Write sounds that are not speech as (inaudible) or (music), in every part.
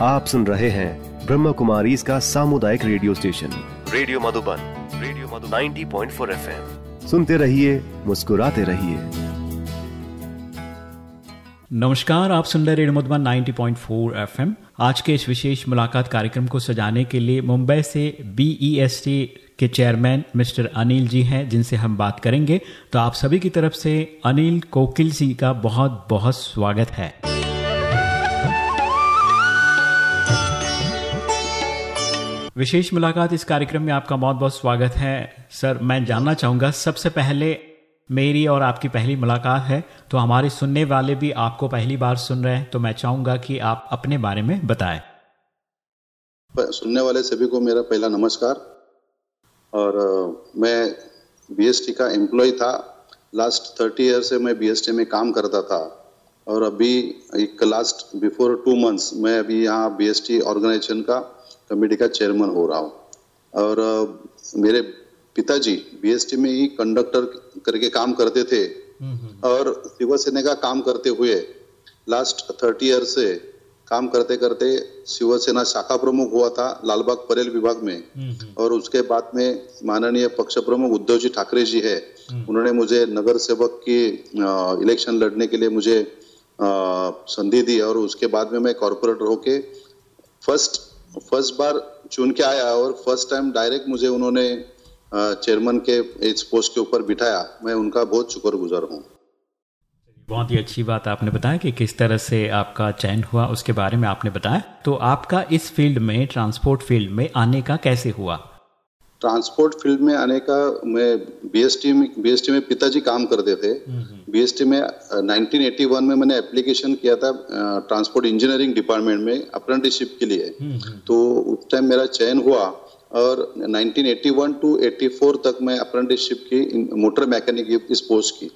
आप सुन रहे हैं ब्रह्म कुमारी इसका सामुदायिक radio station. Radio Madhuban radio Madhuban. 90.4 FM. सुनते रहिए मुस्कुराते रहिए। नमस्कार आप सुन रहे रेडियो मधुबन 90.4 एफएम। आज के इस विशेष मुलाकात कार्यक्रम को सजाने के लिए मुंबई से बीईएसटी के चेयरमैन मिस्टर अनिल जी हैं जिनसे हम बात करेंगे। तो आप सभी की तरफ़ से अनिल कोकिल जी का बहुत बहुत स्वागत है। विशेष मुलाकात इस कार्यक्रम में आपका बहुत बहुत स्वागत है। सर, मैं जानना चाहूँगा, सबसे पहले मेरी और आपकी पहली मुलाकात है तो हमारे सुनने वाले भी आपको पहली बार सुन रहे हैं तो मैं चाहूँगा कि आप अपने बारे में बताएँ। सुनने वाले सभी को मेरा पहला नमस्कार। और मैं बीएसटी का एम्प्लॉय था। लास्ट थर्टी ईयर से मैं बीएसटी में काम करता था। और अभी एक लास्ट बिफोर टू मंथ्स मैं अभी यहाँ बीएसटी ऑर्गेनाइजेशन का कमेटी का चेयरमैन हो रहा हूँ। और मेरे पिताजी बीएसटी में ही कंडक्टर करके काम करते थे। और शिवसेना का काम करते हुए लास्ट थर्टी ईयर से काम करते करते शिवसेना शाखा प्रमुख हुआ था लालबाग परेल विभाग में। और उसके बाद में माननीय पक्ष प्रमुख उद्धव जी ठाकरे जी है। उन्होंने मुझे नगर सेवक की इलेक्शन लड़ने के लिए मुझे संधि दी और उसके बाद में मैं कॉरपोरेटर होके फ़र्स्ट फ़र्स्ट बार चुन के आया और फ़र्स्ट टाइम डायरेक्ट मुझे उन्होंने चेयरमैन के इस पोस्ट के ऊपर बिठाया। मैं उनका बहुत शुक्रगुजार हूँ। बहुत ही अच्छी बात आपने बताया कि किस तरह से आपका चयन हुआ, उसके बारे में आपने बताया। तो आपका इस फ़ील्ड में, ट्रांसपोर्ट फ़ील्ड में आने का कैसे हुआ? ट्रांसपोर्ट फ़ील्ड में आने का मैं बीएसटी में बीएसटी में पिताजी काम करते थे। बीएसटी में 1981 में मैंने एप्लीकेशन किया था ट्रांसपोर्ट इंजीनियरिंग डिपार्टमेंट में अप्रेंटिसशिप के लिए। तो उस टाइम मेरा चयन हुआ और 1981 टू 84 तक मैं अप्रेंटिसशिप की मोटर मैकेनिक इस पोस्ट की।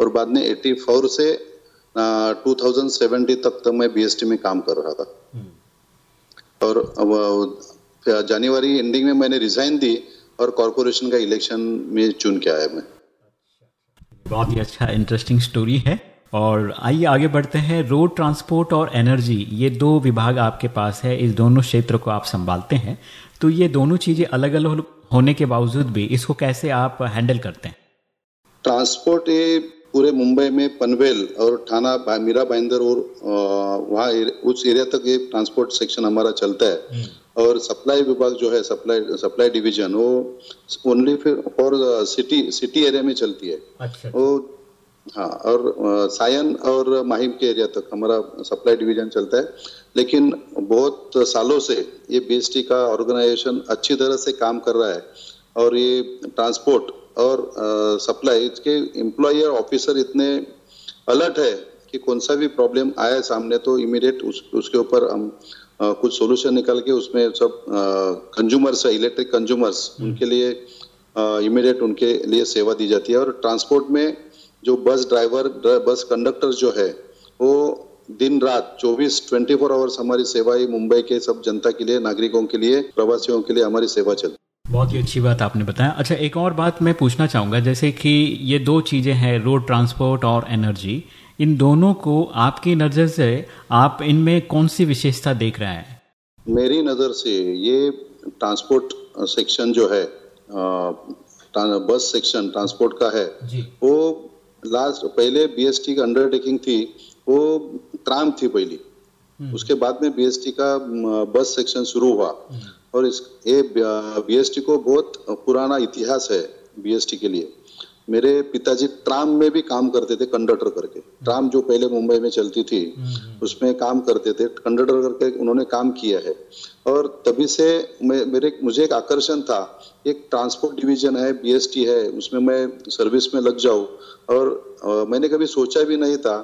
और बाद में 84 से टू थाउज़ेंड सेवेंटी तक तक मैं बीएसटी में काम कर रहा था। और जनवरी एंडिंग में मैंने रिजाइन दी। और कॉरपोरेशन का इलेक्शन में चुन के आया मैं। बहुत ही अच्छा इंटरेस्टिंग स्टोरी है। और आइए आगे बढ़ते हैं। रोड ट्रांसपोर्ट और एनर्जी ये दो विभाग आपके पास है। इस दोनों क्षेत्र को आप संभालते हैं। तो ये दोनों चीज़ें अलग अलग होने के बावजूद भी इसको कैसे आप हैंडल करते हैं? ट्रांसपोर्ट ये पूरे मुंबई में पनवेल और थाना मीरा भाईंदर और वहाँ उस एरिया तक ये ट्रांसपोर्ट सेक्शन हमारा चलता है। और सप्लाई विभाग जो है सप्लाई सप्लाई डिवीज़न वो ओनली फिर फॉर सिटी सिटी एरिया में चलती है अच्छा। वो हाँ और सायन और माहिम के एरिया तक हमारा सप्लाई डिवीज़न चलता है लेकिन बहुत सालों से ये बीएसटी का ऑर्गेनाइजेशन अच्छी तरह से काम कर रहा है और ये ट्रांसपोर्ट और सप्लाई इसके एम्प्लॉय ऑफिसर इतने अलर्ट है कि कौन सा भी प्रॉब्लम आया सामने तो इमीडिएट उस, उसके ऊपर हम कुछ सॉल्यूशन निकाल के उसमें सब कंज्यूमर्स है इलेक्ट्रिक कंज्यूमर्स उनके लिए इमीडिएट उनके लिए सेवा दी जाती है। और ट्रांसपोर्ट में जो बस ड्राइवर बस कंडक्टर जो है वो दिन रात 24 24 आवर्स हमारी सेवा ही मुंबई के सब जनता के लिए नागरिकों के लिए प्रवासियों के लिए हमारी सेवा चलती बहुत ही अच्छी बात आपने बताया। अच्छा एक और बात मैं पूछना चाहूँगा जैसे कि ये दो चीज़ें हैं रोड ट्रांसपोर्ट और एनर्जी इन दोनों को आपकी नज़र से आप इनमें कौन सी विशेषता देख रहे हैं? मेरी नज़र से ये ट्रांसपोर्ट सेक्शन जो है बस सेक्शन ट्रांसपोर्ट का है वो लास्ट पहले बीएसटी का अंडरटेकिंग थी वो ट्राम थी पहली। उसके बाद में बीएसटी का बस सेक्शन शुरू हुआ। और इस ये बीएसटी को बहुत पुराना इतिहास है बीएसटी के लिए। मेरे पिताजी ट्राम में भी काम करते थे कंडक्टर करके। ट्राम जो पहले मुंबई में चलती थी उसमें काम करते थे कंडक्टर करके उन्होंने काम किया है। और तभी से मैं मेरे मुझे एक आकर्षण था एक ट्रांसपोर्ट डिवीज़न है बीएसटी है उसमें मैं सर्विस में लग जाऊँ। और आ, मैंने कभी सोचा भी नहीं था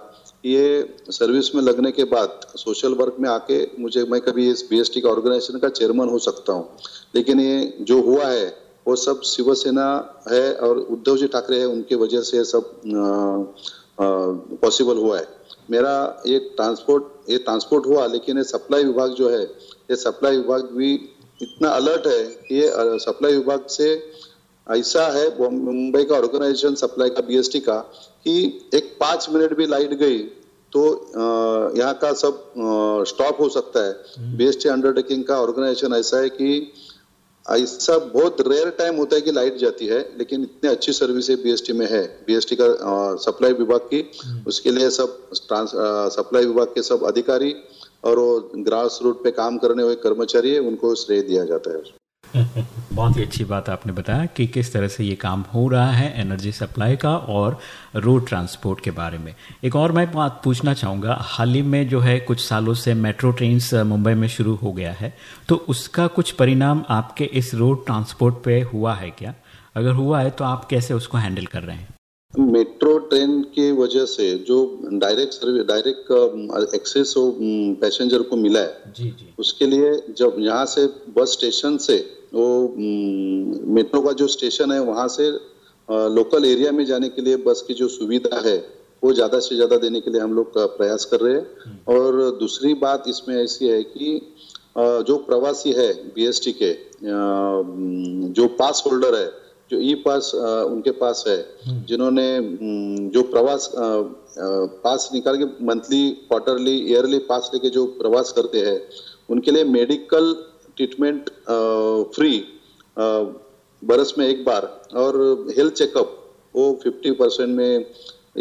ये सर्विस में लगने के बाद सोशल वर्क में आके मुझे मैं कभी इस बीएसटी का ऑर्गेनाइजेशन का चेयरमैन हो सकता हूँ। लेकिन ये जो हुआ है वो सब शिवसेना है और उद्धव जी ठाकरे है उनके वजह से सब पॉसिबल हुआ है। मेरा ये ट्रांसपोर्ट ये ट्रांसपोर्ट हुआ लेकिन ये सप्लाई विभाग जो है ये सप्लाई विभाग भी इतना अलर्ट है कि ये सप्लाई विभाग से ऐसा है मुंबई का ऑर्गेनाइजेशन सप्लाई का बीएसटी का कि एक पाँच मिनट भी लाइट गई तो यहाँ का सब स्टॉप हो सकता है। बीएसटी अंडरटेकिंग का ऑर्गेनाइजेशन ऐसा है कि ऐसा बहुत रेयर टाइम होता है कि लाइट जाती है लेकिन इतनी अच्छी सर्विस बीएसटी में है। बीएसटी का सप्लाई विभाग की उसके लिए सब ट्रांस सप्लाई विभाग के सब अधिकारी और वो ग्रास रूट पे काम करने हुए कर्मचारी है उनको श्रेय दिया जाता है। (laughs) बहुत ही अच्छी बात आपने बताया कि किस तरह से ये काम हो रहा है एनर्जी सप्लाई का और रोड ट्रांसपोर्ट के बारे में। एक और मैं बात पूछना चाहूँगा हाल ही में जो है कुछ सालों से मेट्रो ट्रेन मुंबई में शुरू हो गया है तो उसका कुछ परिणाम आपके इस रोड ट्रांसपोर्ट पे हुआ है क्या? अगर हुआ है तो आप कैसे उसको हैंडल कर रहे हैं? मेट्रो ट्रेन की वजह से जो direct service direct access passenger को मिला है जी जी। उसके लिए जब यहाँ से बस स्टेशन से वो मेट्रो का जो स्टेशन है वहाँ से लोकल एरिया में जाने के लिए बस की जो सुविधा है वो ज़्यादा से ज़्यादा देने के लिए हम लोग प्रयास कर रहे हैं हम्म। और दूसरी बात इसमें ऐसी है कि जो प्रवासी है बीएसटी के जो पास होल्डर है जो ई पास उनके पास है हम्म। जिन्होंने जो प्रवास पास निकाल के मंथली क्वार्टरली ईयरली पास लेके जो प्रवास करते हैं उनके लिए मेडिकल ट्रीटमेंट फ्री बरस में एक बार और हेल्थ चेकअप वो 50 परसेंट में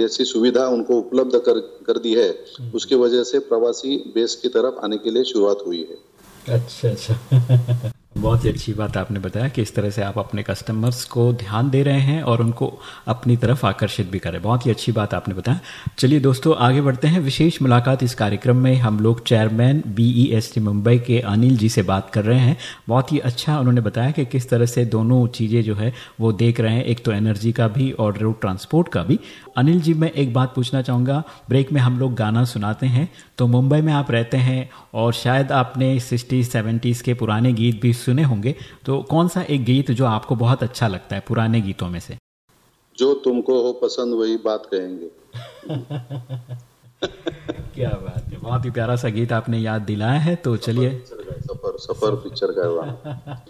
ऐसी सुविधा उनको उपलब्ध कर कर दी है। उसके उसकी वजह से प्रवासी बेस की तरफ़ आने के लिए शुरुआत हुई है। अच्छा अच्छा। (laughs) बहुत ही अच्छी बात आपने बताया कि इस तरह से आप अपने कस्टमर्स को ध्यान दे रहे हैं और उनको अपनी तरफ़ आकर्षित भी करें बहुत ही अच्छी बात आपने बताया। चलिए दोस्तों, आगे बढ़ते हैं। विशेष मुलाकात इस कार्यक्रम में हम लोग चेयरमैन बीईएसटी मुंबई के अनिल जी से बात कर रहे हैं। बहुत ही अच्छा उन्होंने बताया कि किस तरह से दोनों चीज़ें जो है वो देख रहे हैं। एक तो एनर्जी का भी और रोड ट्रांसपोर्ट का भी। अनिल जी, मैं एक बात पूछना चाहूँगा। ब्रेक में हम लोग गाना सुनाते हैं। तो मुंबई में आप रहते हैं और शायद आपने सिक्सटीज़ सेवेंटीज़ के पुराने गीत भी सुने होंगे तो कौन सा एक गीत जो आपको बहुत अच्छा लगता है पुराने गीतों में से? जो तुमको हो पसंद वही बात कहेंगे। (laughs) क्या बात है बहुत ही प्यारा सा गीत आपने याद दिलाया है तो चलिए। सफ़र सफ़र पिक्चर का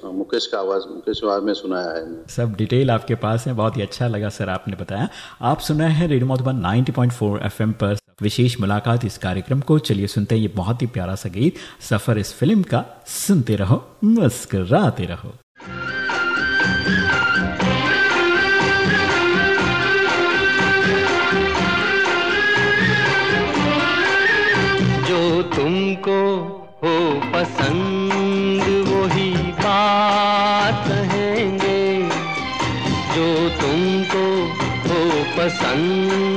हाँ, मुकेश का आवाज़ मुकेश आवाज़ में सुनाया है सब डिटेल आपके पास है बहुत ही अच्छा लगा सर आपने बताया। आप सुना है रेडियो मधुबन 90.4 एफएम पर। विशेष मुलाकात इस कार्यक्रम को। चलिए सुनते हैं ये बहुत ही प्यारा सा गीत। सफ़र इस फ़िल्म का। सुनते रहो, मुस्कराते रहो। जो तुमको हो पसंद, वही बात कहेंगे। जो तुमको हो पसंद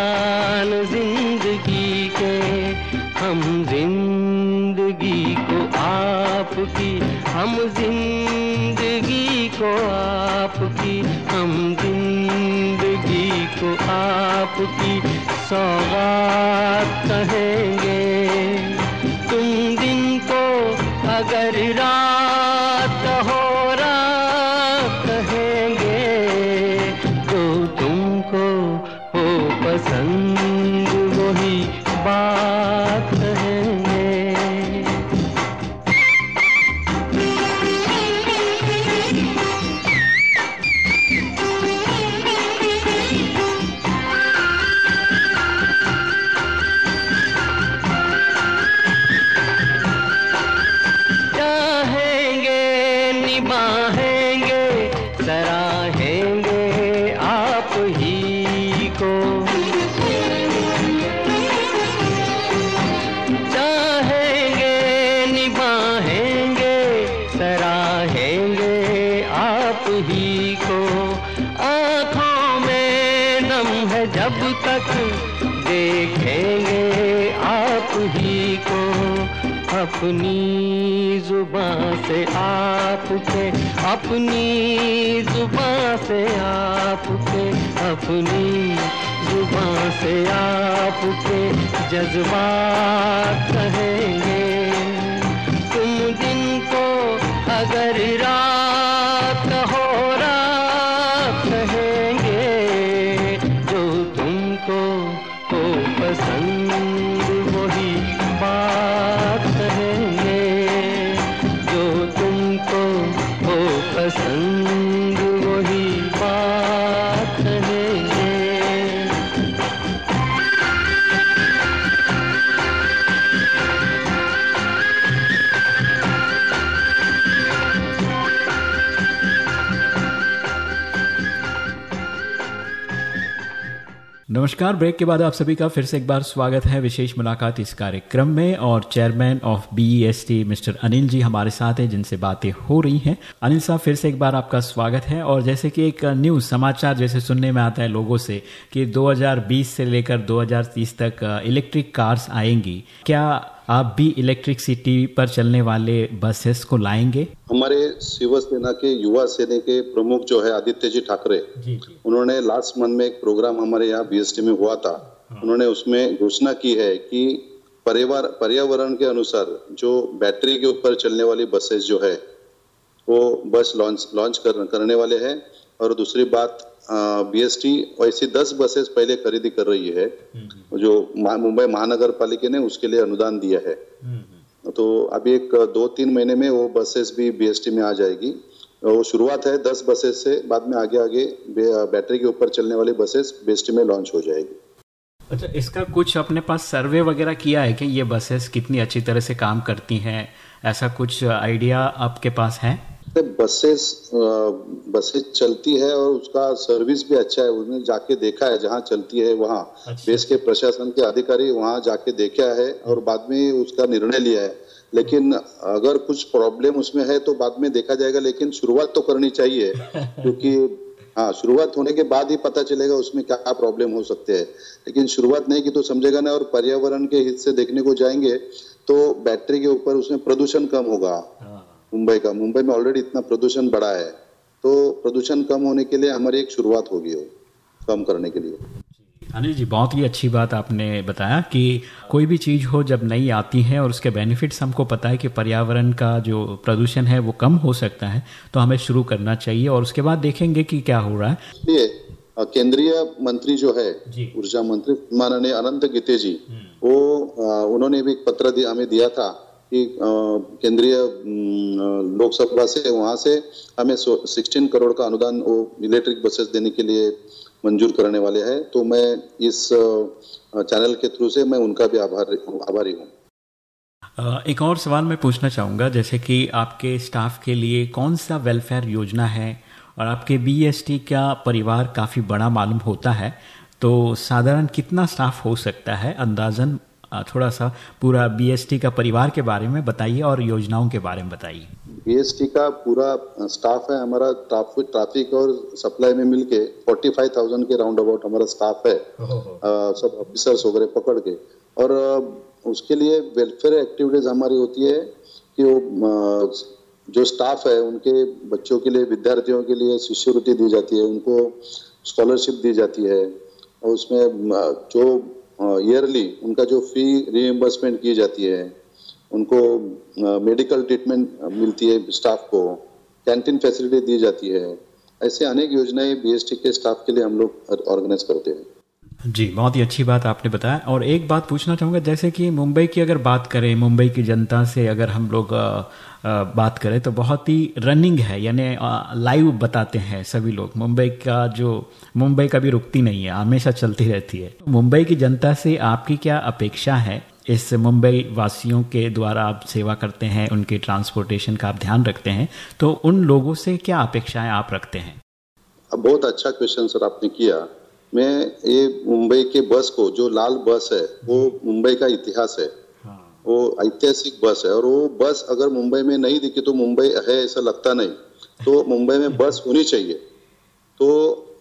हम ज़िंदगी को आपकी, हम ज़िंदगी को आपकी सौगात कहेंगे। तुम दिन को अगर रात को अपनी ज़ुबान से आपके, अपनी ज़ुबान से आपके, अपनी ज़ुबान से आपके जज्बात कहेंगे। तुम दिन को अगर रात हो नमस्कार, ब्रेक के बाद आप सभी का फिर से एक बार स्वागत है विशेष मुलाकात इस कार्यक्रम में और chairman of BEST mister Anil ji हमारे साथ हैं, जिनसे बातें हो रही हैं। अनिल साहब, फिर से एक बार आपका स्वागत है और जैसे कि एक न्यूज़, समाचार जैसे सुनने में आता है लोगों से कि 2020 से लेकर 2030 तक इलेक्ट्रिक कार्स आएँगी। क्या आप भी इलेक्ट्रिसिटी पर चलने वाले बसेस को लाएँगे? हमारे शिवसेना के युवा सेना के प्रमुख जो है आदित्य जी ठाकरे उन्होंने लास्ट मंथ में एक प्रोग्राम हमारे यहाँ बीएसटी में हुआ था। उन्होंने उसमें घोषणा की है कि परिवार पर्यावरण के अनुसार जो बैटरी के ऊपर चलने वाली बसेस जो है वो बस लॉन्च लॉन्च कर, करने वाले हैं। और दूसरी बात बीएसटी ऐसी दस बसेस पहले खरीदी कर रही है। जो मुंबई महानगर पालिका ने उसके लिए अनुदान दिया है। तो अभी एक दो तीन महीने में वो बसेस भी बीएसटी में आ जाएगी। वो शुरुआत है दस बसेस से बाद में आगे आगे बैटरी के ऊपर चलने वाली बसेस बीएसटी में लॉन्च हो जाएगी। अच्छा इसका कुछ अपने पास सर्वे वगैरह किया है कि ये बसेस कितनी अच्छी तरह से काम करती हैं? ऐसा कुछ आइडिया आपके पास है? बसेस बसेस चलती है और उसका सर्विस भी अच्छा है। उसने जाके देखा है जहाँ चलती है वहाँ। अच्छा। देश के प्रशासन के अधिकारी वहाँ जाके देखा है और बाद में उसका निर्णय लिया है। लेकिन अगर कुछ प्रॉब्लम उसमें है तो बाद में देखा जाएगा लेकिन शुरुआत तो करनी चाहिए। (laughs) क्योंकि हाँ शुरुआत होने के बाद ही पता चलेगा उसमें क्या प्रॉब्लम हो सकते हैं। लेकिन शुरुआत नहीं की तो समझेगा ना और पर्यावरण के हित से देखने को जाएँगे तो बैटरी के ऊपर उसमें प्रदूषण कम होगा। मुंबई का। मुंबई में ऑलरेडी इतना प्रदूषण बढ़ा है तो प्रदूषण कम होने के लिए हमारी एक शुरुआत होगी वो कम करने के लिए। अनिल जी बहुत ही अच्छी बात आपने बताया कि कोई भी चीज़ हो जब नई आती है और उसके बेनिफिट्स हमको पता है कि पर्यावरण का जो प्रदूषण है वो कम हो सकता है तो हमें शुरू करना चाहिए और उसके बाद देखेंगे कि क्या हो रहा है। इसलिए केंद्रीय मंत्री जो है ऊर्जा मंत्री माननीय अनंत गीते जी वो उन्होंने भी एक पत्र हमें दिया था केंद्रीय लोकसभा से वहाँ से हमें सिक्सटीन करोड़ का अनुदान वो इलेक्ट्रिक बसेस देने के लिए मंजूर करने वाले हैं। तो मैं इस चैनल के थ्रू से मैं उनका भी आभार, आभारी हूँ। एक और सवाल मैं पूछना चाहूँगा। जैसे कि आपके स्टाफ के लिए कौन सा वेलफेयर योजना है और आपके बीएसटी का परिवार काफ़ी बड़ा मालूम होता है? तो साधारण कितना स्टाफ हो सकता है? अंदाजन थोड़ा सा पूरा बीएसटी का परिवार के बारे में बताइए और योजनाओं के बारे में बताइए। बीएसटी का पूरा स्टाफ है हमारा ट्राफिक ट्रैफ़िक और सप्लाई में मिलके 45,000 के राउंड अबाउट हमारा स्टाफ है। अ, सब ऑफिसर्स वगैरह पकड़ के। और उसके लिए वेलफेयर एक्टिविटीज़ हमारी होती है कि वो जो स्टाफ है उनके बच्चों के लिए विद्यार्थियों के लिए शिष्यवृत्ति दी जाती है उनको स्कॉलरशिप दी जाती है। और उसमें जो ईयरली उनका जो फ़ी रीएम्बर्समेंट की जाती है, उनको मेडिकल ट्रीटमेंट मिलती है स्टाफ को कैंटीन फैसिलिटी दी जाती है। ऐसे अनेक योजनाएँ बीएसटी के स्टाफ के लिए हम लोग ऑर्गेनाइज करते हैं। जी, बहुत ही अच्छी बात आपने बताया। और एक बात पूछना चाहूँगा, जैसे कि मुंबई की अगर बात करें, मुंबई की जनता से अगर हम लोग बात करें तो बहुत ही रनिंग है, यानी लाइव बताते हैं सभी लोग। मुंबई का जो, मुंबई कभी रुकती नहीं है, हमेशा चलती रहती है। मुंबई की जनता से आपकी क्या अपेक्षा है? इस मुंबई वासियों के द्वारा आप सेवा करते हैं, उनके ट्रांसपोर्टेशन का आप ध्यान रखते हैं तो उन लोगों से क्या अपेक्षाएँ आप रखते हैं? बहुत अच्छा क्वेश्चन सर आपने किया। मैं ये मुंबई के बस को जो लाल बस है वो मुंबई का इतिहास है। वो ऐतिहासिक बस है और वो बस अगर मुंबई में नहीं दिखी तो मुंबई है ऐसा लगता नहीं। तो मुंबई में बस होनी चाहिए। तो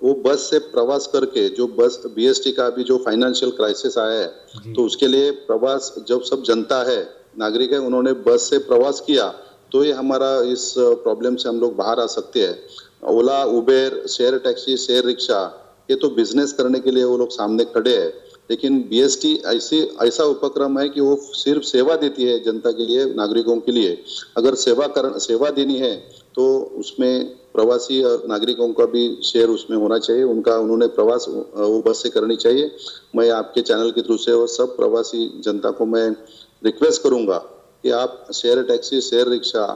वो वो बस से प्रवास करके जो बस बीएसटी का अभी जो फाइनेंशियल क्राइसिस आया है तो उसके लिए प्रवास जब सब जनता है नागरिक है उन्होंने बस से प्रवास किया तो ये हमारा इस प्रॉब्लम से हम लोग बाहर आ सकते हैं। Ola Uber share taxi share rickshaw ये तो बिज़नेस करने के लिए वो लोग सामने खड़े हैं, लेकिन बीएसटी ऐसी, ऐसा उपक्रम है कि वो सिर्फ़ सेवा देती है जनता के लिए, नागरिकों के लिए। अगर सेवा कर सेवा देनी है तो उसमें प्रवासी और नागरिकों का भी शेयर उसमें होना चाहिए। उनका, उन्होंने प्रवास वो बस से करनी चाहिए। मैं आपके चैनल के थ्रू से और सब प्रवासी जनता को मैं रिक्वेस्ट करूँगा कि आप शेयर टैक्सी शेयर रिक्शा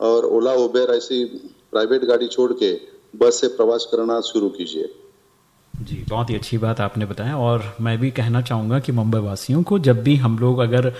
और ओला उबेर ऐसी प्राइवेट गाड़ी छोड़ के बस से प्रवास करना शुरू कीजिए। जी, बहुत ही अच्छी बात आपने बताया और मैं भी कहना चाहूँगा कि मुंबई वासियों को जब भी हम लोग अगर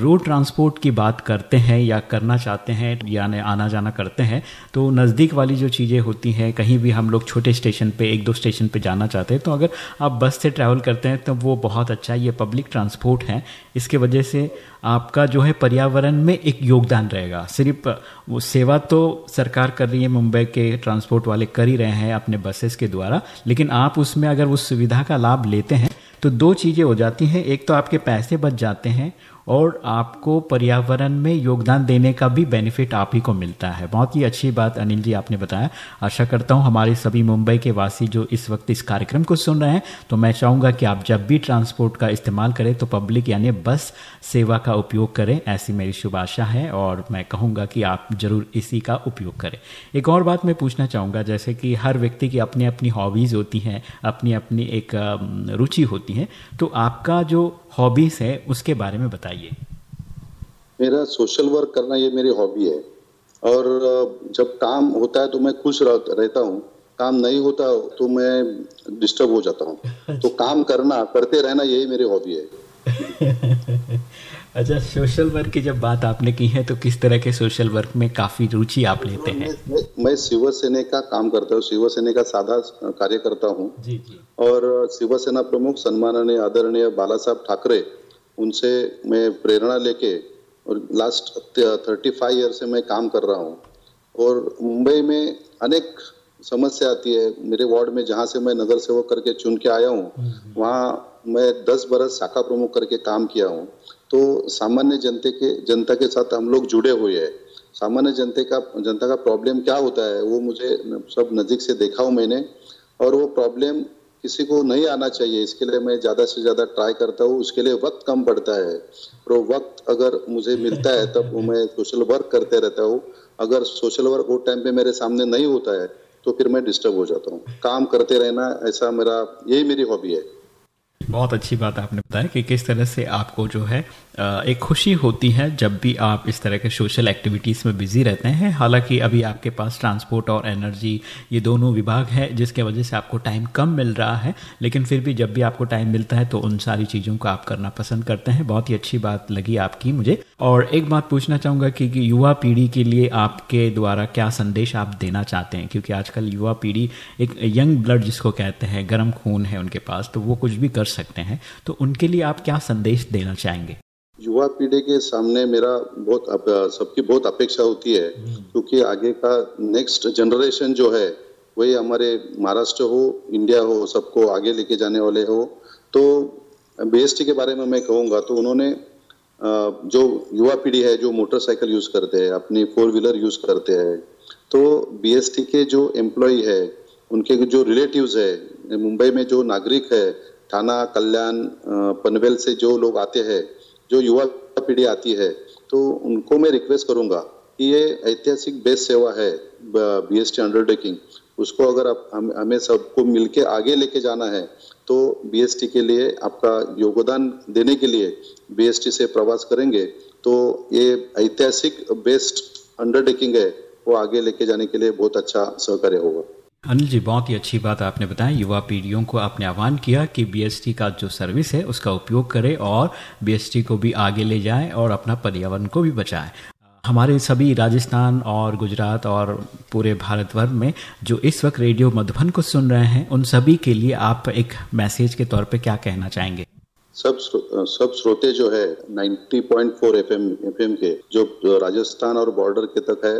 रोड ट्रांसपोर्ट की बात करते हैं या करना चाहते हैं, यानी आना जाना करते हैं तो नज़दीक वाली जो चीज़ें होती हैं, कहीं भी हम लोग छोटे स्टेशन पे, एक दो स्टेशन पे जाना चाहते हैं तो अगर आप बस से ट्रैवल करते हैं तो वो बहुत अच्छा है, ये पब्लिक ट्रांसपोर्ट है। इसके वजह से आपका जो है पर्यावरण में एक योगदान रहेगा। सिर्फ़, वो सेवा तो सरकार कर रही है, मुंबई के ट्रांसपोर्ट वाले कर ही रहे हैं अपने बसेस के द्वारा, लेकिन आप उसमें अगर उस सुविधा का लाभ लेते हैं तो दो चीज़ें हो जाती हैं। एक तो आपके पैसे बच जाते हैं और आपको पर्यावरण में योगदान देने का भी बेनिफिट आप ही को मिलता है। बहुत ही अच्छी बात अनिल जी आपने बताया। आशा करता हूँ हमारे सभी मुंबई के वासी जो इस वक्त इस कार्यक्रम को सुन रहे हैं तो मैं चाहूँगा कि आप जब भी ट्रांसपोर्ट का इस्तेमाल करें तो पब्लिक यानी बस सेवा का उपयोग करें, ऐसी मेरी शुभ आशा है और मैं कहूँगा कि आप ज़रूर इसी का उपयोग करें। एक और बात मैं पूछना चाहूँगा, जैसे कि हर व्यक्ति की अपनी अपनी हॉबीज़ होती हैं अपनी अपनी एक रुचि होती है तो आपका जो हॉबीज है उसके बारे में बताइए। मेरा सोशल वर्क करना ये मेरी हॉबी है। और जब काम होता है तो मैं खुश रहता हूँ। काम नहीं होता तो मैं डिस्टर्ब हो जाता हूँ। (laughs) तो काम करना करते रहना यही मेरी हॉबी है। (laughs) अच्छा सोशल वर्क की जब बात आपने की है तो किस तरह के सोशल वर्क में काफ़ी रुचि आप लेते हैं? मैं, मैं शिवसेना का काम करता हूँ शिवसेना का साधा कार्य करता हूँ और शिवसेना प्रमुख सम्माननीय आदरणीय बाला साहब ठाकरे उनसे मैं प्रेरणा लेके और लास्ट थर्टी फाइव ईयर से मैं काम कर रहा हूँ। और मुंबई में अनेक समस्या आती है। मेरे वार्ड में जहाँ से मैं नगर सेवक करके चुन के आया हूँ हम्म, हम्म। वहाँ मैं दस बरस शाखा प्रमुख करके काम किया हूँ। तो सामान्य जनते के, जनता के साथ हम लोग जुड़े हुए हैं। सामान्य जनते का, जनता का प्रॉब्लम क्या होता है, वो मुझे सब नज़दीक से देखा हूँ मैंने। और वो प्रॉब्लम किसी को नहीं आना चाहिए, इसके लिए मैं ज़्यादा से ज़्यादा ट्राई करता हूँ, उसके लिए वक्त कम पड़ता है। और वक्त अगर मुझे मिलता है, तब मैं सोशल वर्क करते रहता हूँ। अगर सोशल वर्क वो टाइम पे मेरे सामने नहीं होता है तो फिर मैं डिस्टर्ब हो जाता हूँ। काम करते रहना ऐसा मेरा, यही मेरी हॉबी है। बहुत अच्छी बात आपने बताया कि किस तरह से आपको जो है एक खुशी होती है जब भी आप इस तरह के सोशल एक्टिविटीज़ में बिज़ी रहते हैं। हालाँकि अभी आपके पास ट्रांसपोर्ट और एनर्जी ये दोनों विभाग है जिसके वजह से आपको टाइम कम मिल रहा है। लेकिन फिर भी जब भी आपको टाइम मिलता है तो उन सारी चीज़ों को आप करना पसंद करते हैं। बहुत ही अच्छी बात लगी आपकी मुझे। और एक बात पूछना चाहूँगा कि, कि युवा पीढ़ी के लिए आपके द्वारा क्या संदेश आप देना चाहते हैं? क्योंकि आजकल युवा पीढ़ी एक यंग ब्लड जिसको कहते हैं गर्म खून है उनके पास तो वो कुछ भी कर सकते हैं। तो उनके लिए आप क्या संदेश देना चाहेंगे? युवा पीढ़ी के सामने मेरा बहुत सबकी बहुत अपेक्षा होती है हम्म। क्योंकि आगे का नेक्स्ट जनरेशन जो है वही हमारे महाराष्ट्र हो इंडिया हो सबको आगे लेके जाने वाले हो तो बीएसटी के बारे में मैं कहूँगा तो उन्होंने जो युवा पीढ़ी है जो मोटरसाइकिल यूज़ करते हैं अपनी फोर व्हीलर यूज़ करते हैं तो बीएसटी के जो एम्प्लॉय है उनके जो रिलेटिव्स है मुंबई में जो नागरिक है थाना कल्याण पनवेल से जो लोग आते हैं जो युवा पीढ़ी आती है तो उनको मैं रिक्वेस्ट करूँगा कि ये ऐतिहासिक बेस सेवा है बी बीएसटी अंडरटेकिंग उसको अगर आप हम, हमें सबको मिलके आगे लेके जाना है तो बीएसटी के लिए आपका योगदान देने के लिए बीएसटी से प्रवास करेंगे तो ये ऐतिहासिक बेस्ट अंडरटेकिंग है वो आगे लेके जाने के लिए बहुत अच्छा सहकार्य होगा। अनिल जी, बहुत ही अच्छी बात आपने बताया युवा पीढ़ियों को आपने आह्वान किया कि बीएसटी का जो सर्विस है, उसका उपयोग करें और बीएसटी को भी आगे ले जाएँ और अपना पर्यावरण को भी बचाएँ। हमारे सभी राजस्थान और गुजरात और पूरे भारतवर्ष में जो इस वक्त रेडियो मधुबन को सुन रहे हैं, उन सभी के लिए आप एक मैसेज के तौर पे क्या कहना चाहेंगे? सब सब श्रोते जो है 90.4 एफएम एफएम के, जो राजस्थान और बॉर्डर के तक है,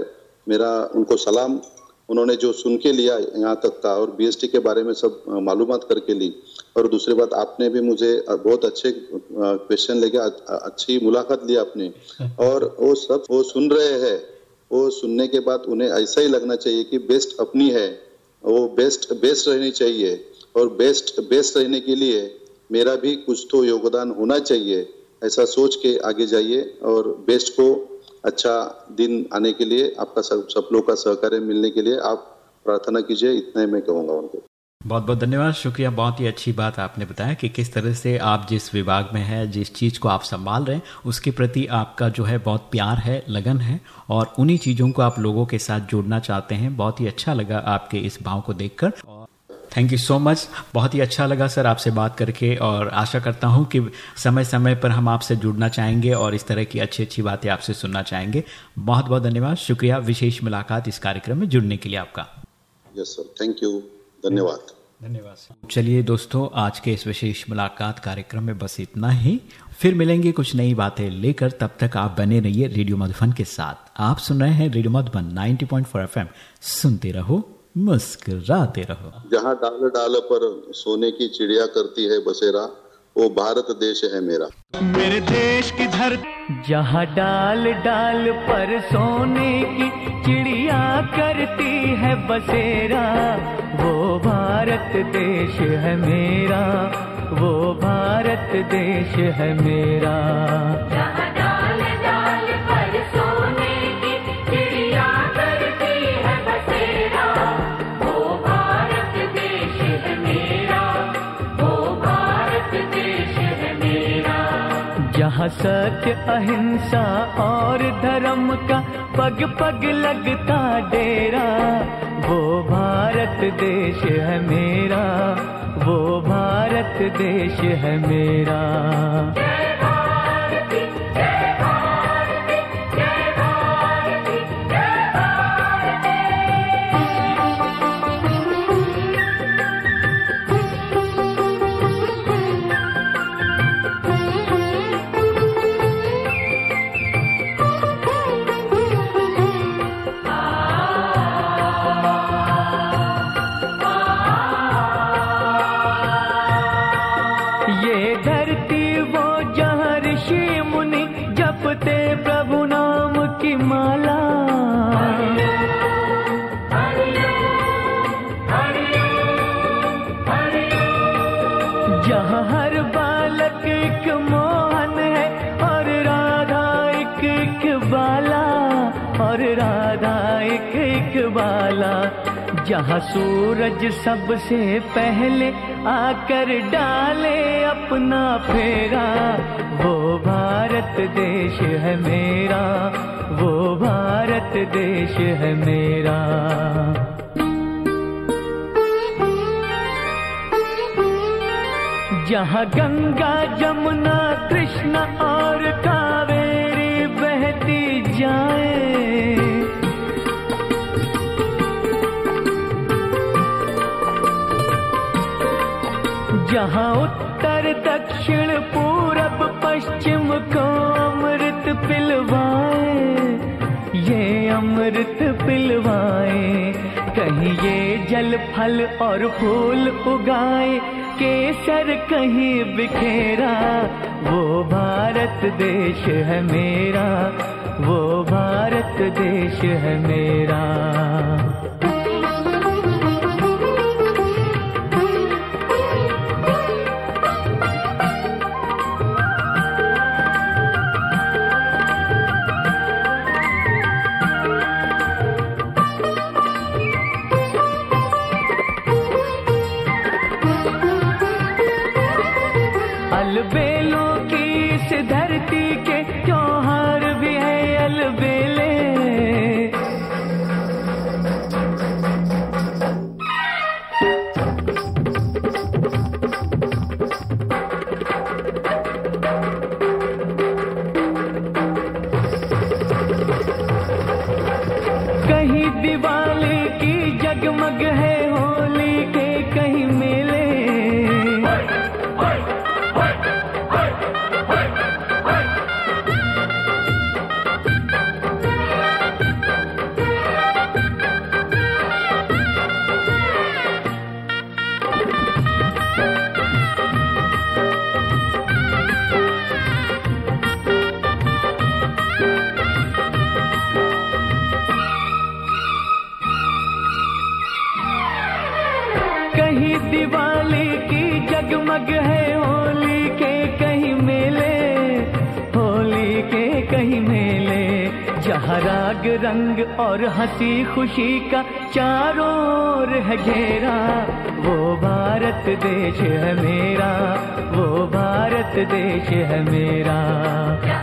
मेरा उनको सलाम। उन्होंने जो सुन के लिया यहाँ तक था और बीएसटी के बारे में सब मालूम करके ली। और दूसरी बात आपने भी मुझे बहुत अच्छे क्वेश्चन लेके अच्छी मुलाकात ली आपने। (laughs) और वो सब वो सुन रहे हैं वो सुनने के बाद उन्हें ऐसा ही लगना चाहिए कि बेस्ट अपनी है। वो बेस्ट बेस्ट रहनी चाहिए। और बेस्ट बेस्ट रहने के लिए मेरा भी कुछ तो योगदान होना चाहिए। ऐसा सोच के आगे जाइए और बेस्ट को अच्छा दिन आने के लिए, आपका सब सब लोग का सहकार्य मिलने के लिए आप प्रार्थना कीजिए, इतना ही मैं कहूँगा उनको। बहुत बहुत धन्यवाद, शुक्रिया, बहुत ही अच्छी बात आपने बताया कि किस तरह से आप जिस विभाग में है, जिस चीज़ को आप संभाल रहे हैं, उसके प्रति आपका जो है बहुत प्यार है, लगन है, और उन्हीं चीज़ों को आप लोगों के साथ जोड़ना चाहते हैं। बहुत ही अच्छा लगा आपके इस भाव को देखकर थैंक यू सो मच बहुत ही अच्छा लगा सर आपसे बात करके और आशा करता हूँ कि समय समय पर हम आपसे जुड़ना चाहेंगे और इस तरह की अच्छी अच्छी बातें आपसे सुनना चाहेंगे। बहुत बहुत धन्यवाद। शुक्रिया। विशेष मुलाकात इस कार्यक्रम में जुड़ने के लिए आपका। यस सर थैंक यू धन्यवाद। धन्यवाद चलिए दोस्तों आज के इस विशेष मुलाकात कार्यक्रम में बस इतना ही। फिर मिलेंगे कुछ नई बातें लेकर। तब तक आप बने रहिए रेडियो मधुबन के साथ। आप सुन रहे हैं रेडियो मधुबन 90.4 एफएम। सुनते रहो। मुस्कुराते रहो। जहाँ डाल डाल पर सोने की चिड़िया करती है बसेरा वो भारत देश है मेरा। मेरे देश की धरती जहाँ डाल डाल पर सोने की चिड़िया करती है बसेरा वो भारत देश है मेरा वो भारत देश है मेरा। सत्य अहिंसा और धर्म का पग पग लगता डेरा। वो भारत देश है मेरा, वो भारत देश है मेरा। जहाँ सूरज सबसे पहले आकर डाले अपना फेरा। वो भारत देश है मेरा, वो भारत देश है मेरा। जहाँ गंगा जमुना कृष्ण और कावेरी बहती जाए जहाँ उत्तर, दक्षिण, पूरब, पश्चिम को अमृत पिलवाए, ये अमृत पिलवाए, कहीं ये जल, फल और फूल उगाए, केसर कहीं बिखेरा, वो भारत देश है मेरा, वो भारत देश है मेरा। राग और हँसी खुशी का चारों है घेरा। वो भारत देश है मेरा, वो भारत देश है मेरा।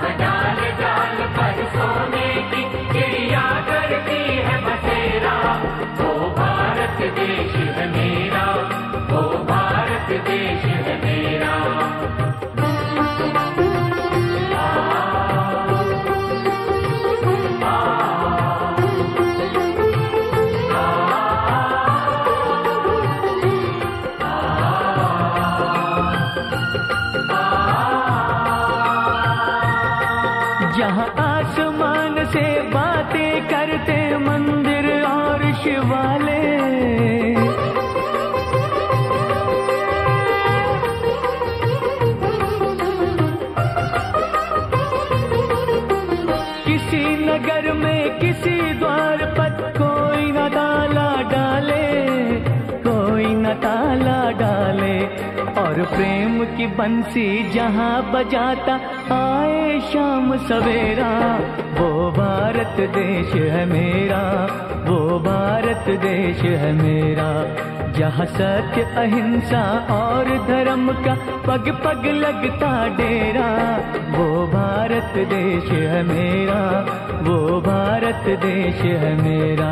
और प्रेम की बंसी जहाँ बजाता, आए शाम सवेरा। वो भारत देश है मेरा, वो भारत देश है मेरा। जहाँ सत्य, अहिंसा और धर्म का पग पग लगता डेरा। वो भारत देश है मेरा, वो भारत देश है मेरा।